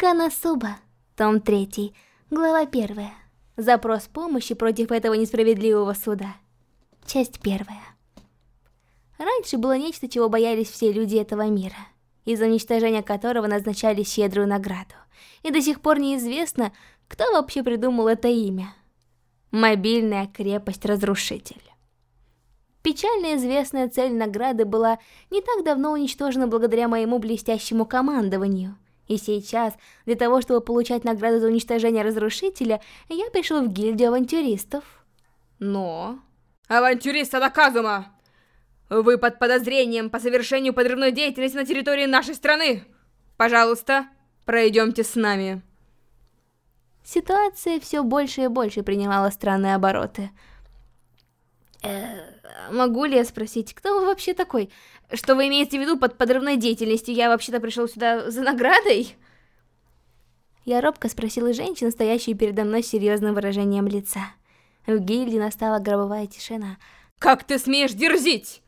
Канасуба, том 3, глава 1. Запрос помощи против этого несправедливого суда. Часть 1. Раньше было нечто, чего боялись все люди этого мира, из-за уничтожения которого назначали щедрую награду. И до сих пор неизвестно, кто вообще придумал это имя. Мобильная крепость-разрушитель. Печально известная цель награды была не так давно уничтожена благодаря моему блестящему командованию – и сейчас, для того, чтобы получать награду за уничтожение разрушителя, я пришел в гильдию авантюристов. Но... Авантюрист Адаказума! Вы под подозрением по совершению подрывной деятельности на территории нашей страны! Пожалуйста, пройдемте с нами. Ситуация все больше и больше принимала странные обороты. Э, могу ли я спросить, кто вы вообще такой? Что вы имеете в виду под подрывной деятельностью? Я вообще-то пришел сюда за наградой? Я робко спросила женщину, стоящую передо мной с серьезным выражением лица. В гильдии настала гробовая тишина. Как ты смеешь дерзить?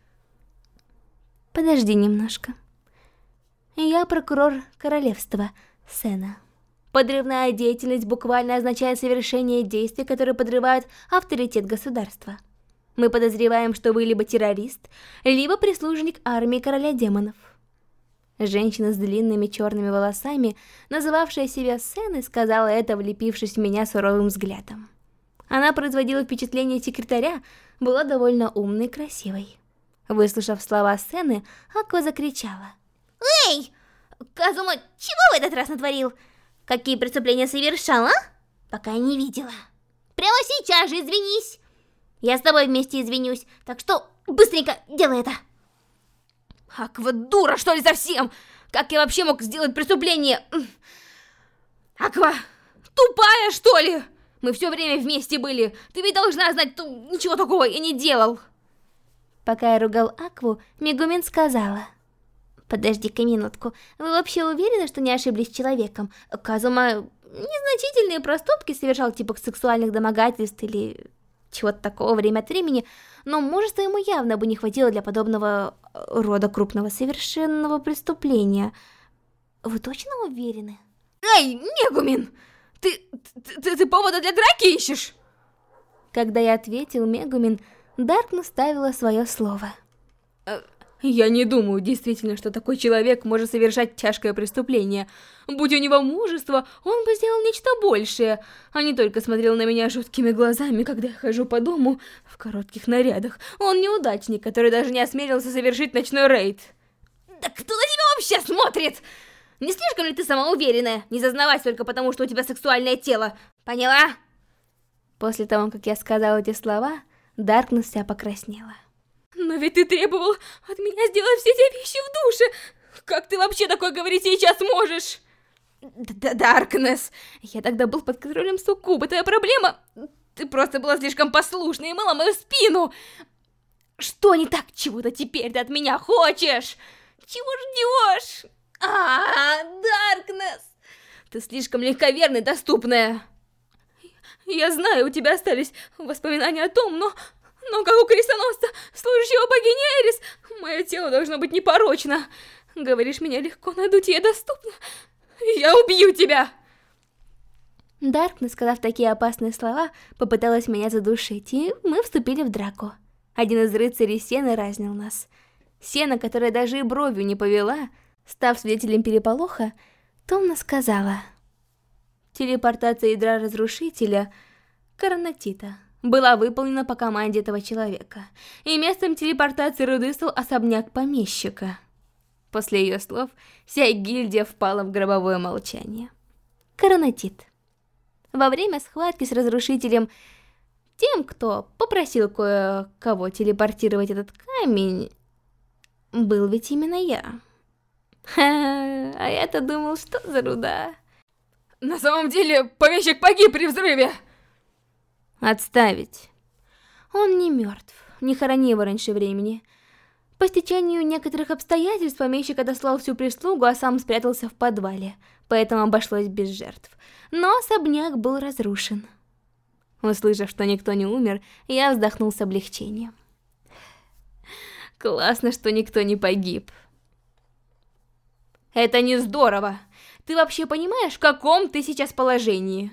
Подожди немножко. Я прокурор королевства, Сена. Подрывная деятельность буквально означает совершение действий, которые подрывают авторитет государства. Мы подозреваем, что вы либо террорист, либо прислужник армии короля демонов. Женщина с длинными черными волосами, называвшая себя Сеной, сказала это, влепившись в меня суровым взглядом. Она производила впечатление секретаря, была довольно умной и красивой. Выслушав слова Сены, Аква закричала. «Эй! Казума, чего в этот раз натворил? Какие преступления совершал, а? Пока не видела. Прямо сейчас же извинись!» Я с тобой вместе извинюсь, так что быстренько делай это. Аква дура, что ли, совсем? Как я вообще мог сделать преступление? Аква, тупая, что ли? Мы все время вместе были. Ты ведь должна знать, что ничего такого я не делал. Пока я ругал Акву, Мегумин сказала. Подожди-ка минутку. Вы вообще уверены, что не ошиблись человеком? Казума незначительные проступки совершал, типа сексуальных домогательств или чего-то такого время от времени, но мужества ему явно бы не хватило для подобного э, рода крупного совершенного преступления. Вы точно уверены? Эй, Мегумин! Ты, ты, ты, ты повода для драки ищешь? Когда я ответил Мегумин, Дарк наставила свое слово. Я не думаю действительно, что такой человек может совершать тяжкое преступление. Будь у него мужество, он бы сделал нечто большее, а не только смотрел на меня жуткими глазами, когда я хожу по дому в коротких нарядах. Он неудачник, который даже не осмелился совершить ночной рейд. Да кто на тебя вообще смотрит? Не слишком ли ты самоуверенная? Не зазнавайся только потому, что у тебя сексуальное тело. Поняла? После того, как я сказала эти слова, Даркнесс вся покраснела. Но ведь ты требовал от меня сделать все эти вещи в душе. Как ты вообще такое говорить сейчас можешь? Да, Даркнесс, я тогда был под контролем Суккуба, твоя проблема... Ты просто была слишком послушной и мыла мою спину. Что не так? Чего-то теперь ты от меня хочешь? Чего ждешь? А, Даркнесс, ты слишком легковерная и доступная. Я знаю, у тебя остались воспоминания о том, но но как у крестоносца, служащего богини Эрис, мое тело должно быть непорочно. Говоришь, меня легко надуть, и я доступна. Я убью тебя!» Даркнесс, сказав такие опасные слова, попыталась меня задушить, и мы вступили в драку. Один из рыцарей Сены разнил нас. Сена, которая даже и бровью не повела, став свидетелем переполоха, томно сказала. Телепортация ядра разрушителя Коронатита была выполнена по команде этого человека, и местом телепортации руды стал особняк помещика. После ее слов вся гильдия впала в гробовое молчание. Коронатит. Во время схватки с разрушителем, тем, кто попросил кое-кого телепортировать этот камень, был ведь именно я. А я-то думал, что за руда. На самом деле, помещик погиб при взрыве! Отставить. Он не мертв, не хорони его раньше времени. По стечению некоторых обстоятельств помещик отослал всю прислугу, а сам спрятался в подвале, поэтому обошлось без жертв. Но особняк был разрушен. Услышав, что никто не умер, я вздохнул с облегчением. Классно, что никто не погиб. Это не здорово. ты вообще понимаешь, в каком ты сейчас положении?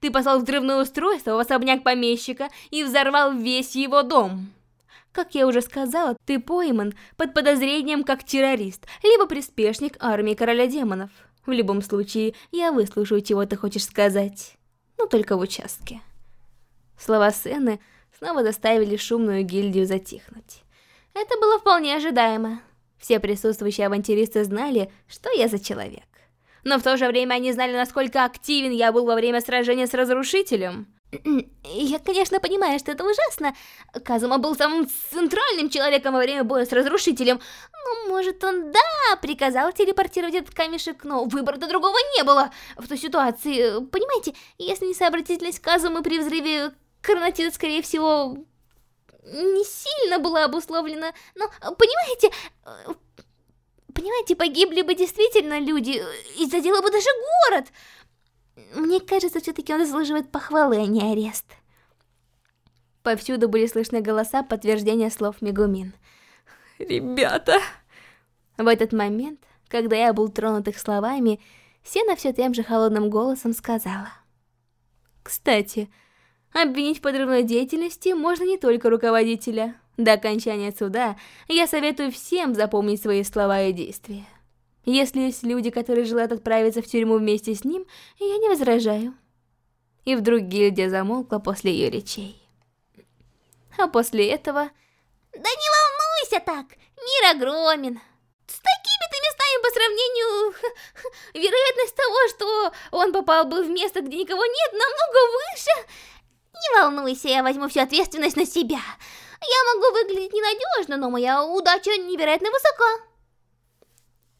Ты послал взрывное устройство в особняк помещика и взорвал весь его дом. Как я уже сказала, ты пойман под подозрением как террорист, либо приспешник армии короля демонов. В любом случае, я выслушаю, чего ты хочешь сказать. Но только в участке. Слова Сены снова заставили шумную гильдию затихнуть. Это было вполне ожидаемо. Все присутствующие авантюристы знали, что я за человек. Но в то же время они знали, насколько активен я был во время сражения с Разрушителем. Я, конечно, понимаю, что это ужасно. Казума был самым центральным человеком во время боя с Разрушителем. Ну, может, он, да, приказал телепортировать этот камешек, но выбора-то другого не было в той ситуации. Понимаете, если не сообразительность Казумы при взрыве Карнатида, скорее всего, не сильно была обусловлена. Но, понимаете, понимаете, погибли бы действительно люди, и задела бы даже город. Мне кажется, все-таки он заслуживает похвалы, а не арест. Повсюду были слышны голоса подтверждения слов Мегумин. «Ребята!» В этот момент, когда я был тронут их словами, Сена все тем же холодным голосом сказала. «Кстати, обвинить в подрывной деятельности можно не только руководителя. До окончания суда я советую всем запомнить свои слова и действия. Если есть люди, которые желают отправиться в тюрьму вместе с ним, я не возражаю. И вдруг гильдия замолкла после ее речей. А после этого... Да не волнуйся так, мир огромен. С такими-то местами по сравнению... Вероятность того, что он попал бы в место, где никого нет, намного выше. Не волнуйся, я возьму всю ответственность на себя. Я могу выглядеть ненадежно, но моя удача невероятно высока.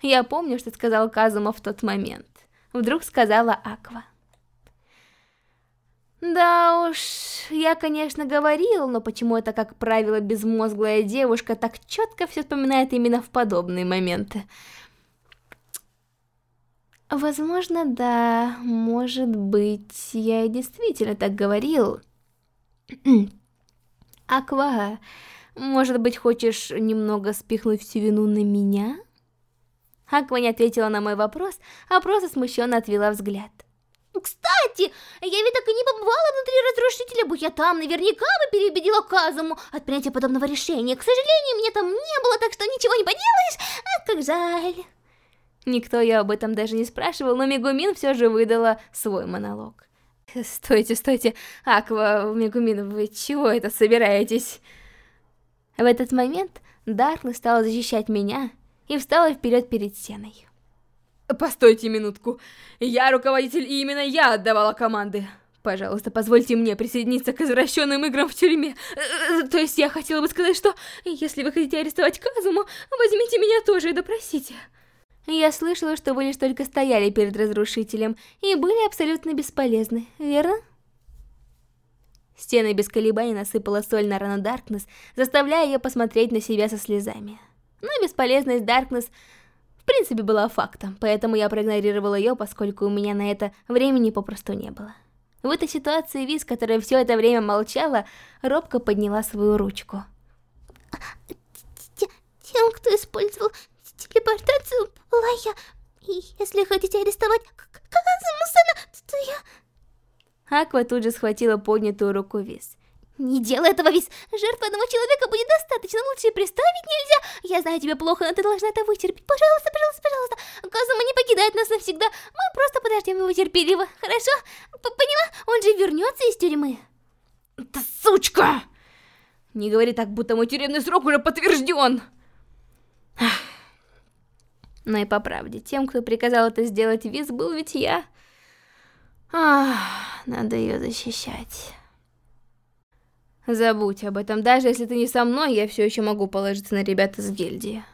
Я помню, что сказал Казума в тот момент. Вдруг сказала Аква. Да уж, я, конечно, говорил, но почему это, как правило, безмозглая девушка так четко все вспоминает именно в подобные моменты? Возможно, да, может быть, я действительно так говорил. Аква, может быть, хочешь немного спихнуть всю вину на меня? Аква не ответила на мой вопрос, а просто смущенно отвела взгляд. Кстати, я ведь так и не побывала внутри разрушителя, будь я там, наверняка бы переубедила Казуму от принятия подобного решения. К сожалению, меня там не было, так что ничего не поделаешь, а как жаль. Никто ее об этом даже не спрашивал, но Мегумин все же выдала свой монолог. Стойте, стойте, Аква, Мегумин, вы чего это собираетесь? В этот момент Даркнесс стала защищать меня, и встала вперед перед стеной. Постойте минутку. Я руководитель, и именно я отдавала команды. Пожалуйста, позвольте мне присоединиться к извращенным играм в тюрьме. Э, то есть я хотела бы сказать, что если вы хотите арестовать Казуму, возьмите меня тоже и допросите. Я слышала, что вы лишь только стояли перед разрушителем и были абсолютно бесполезны, верно? Стены без колебаний насыпала соль на рану Даркнесс, заставляя ее посмотреть на себя со слезами но бесполезность Даркнесс в принципе была фактом, поэтому я проигнорировала ее, поскольку у меня на это времени попросту не было. В этой ситуации Виз, которая все это время молчала, робко подняла свою ручку. Тем, кто использовал я. Если хотите арестовать Казамусана, то я... Аква тут же схватила поднятую руку Виз. Не делай этого, Вис. Жертвы одного человека будет достаточно, лучше и представить нельзя. Я знаю тебя плохо, но ты должна это вытерпеть. Пожалуйста, пожалуйста, пожалуйста. Казума не покидает нас навсегда. Мы просто подождем его терпеливо, хорошо? П Поняла? Он же вернется из тюрьмы. Да сучка! Не говори так, будто мой тюремный срок уже подтвержден. Но и по правде, тем, кто приказал это сделать Виз, был ведь я. Ах, надо ее защищать. Забудь об этом, даже если ты не со мной, я все еще могу положиться на ребят из гильдии.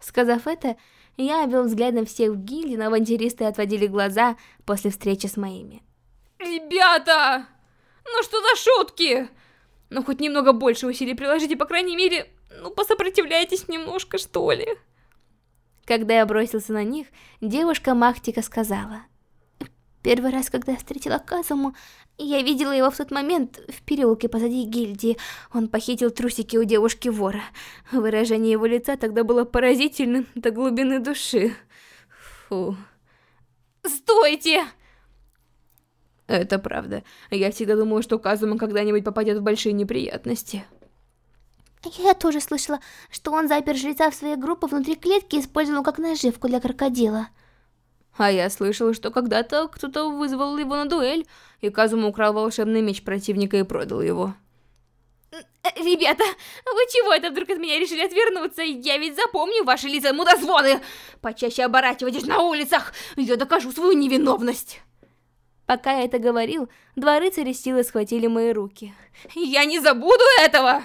Сказав это, я обвел взглядом всех в гильдии, но авантюристы отводили глаза после встречи с моими. Ребята! Ну что за шутки? Ну хоть немного больше усилий приложите, по крайней мере, ну посопротивляйтесь немножко, что ли. Когда я бросился на них, девушка Махтика сказала... Первый раз, когда я встретила Казуму, я видела его в тот момент в переулке позади гильдии. Он похитил трусики у девушки-вора. Выражение его лица тогда было поразительным до глубины души. Фу. Стойте! Это правда. Я всегда думала, что Казума когда-нибудь попадет в большие неприятности. Я тоже слышала, что он запер жреца в своей группе внутри клетки и использовал как наживку для крокодила. А я слышала, что когда-то кто-то вызвал его на дуэль, и Казума украл волшебный меч противника и продал его. Ребята, вы чего это вдруг от меня решили отвернуться? Я ведь запомню ваши лица мудозвоны! Почаще оборачивайтесь на улицах, я докажу свою невиновность! Пока я это говорил, два рыцаря силы схватили мои руки. Я не забуду этого!